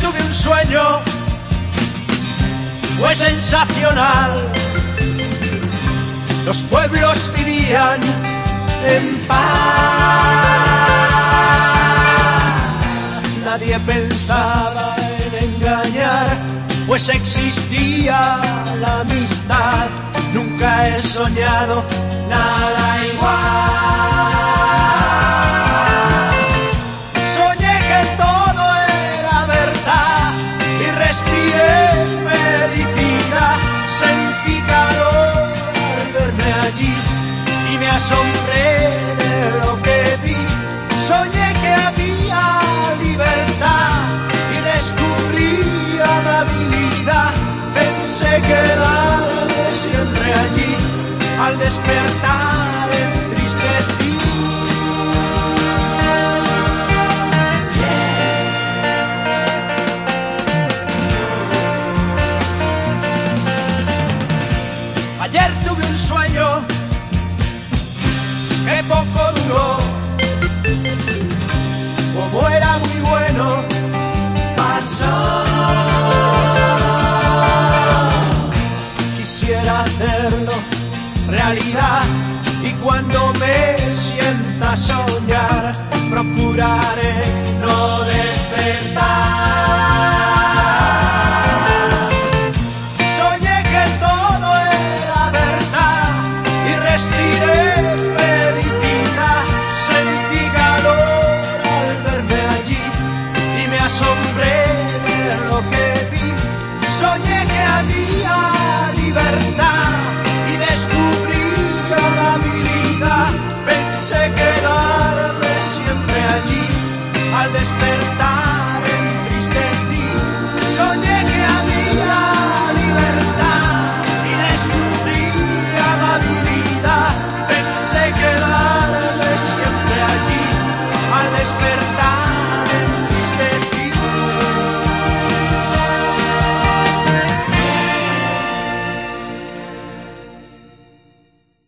tuve un sueño, fue sensacional. Los pueblos vivían en paz. Nadie pensaba en engañar, pues existía la amistad. Nunca he soñado nada asombré de lo que vi. Soñé que había libertad y descubrí amabilidad. Pensé quedarme siempre allí al despertar que poco duró. Como era muy bueno, pasó. Quisiera hacerlo realidad y cuando me sienta soñar, procuraré no despertar. asombré de lo que vi, soñé que había libertad y descubrí la habilidad, pensé quedarme siempre allí al despertar.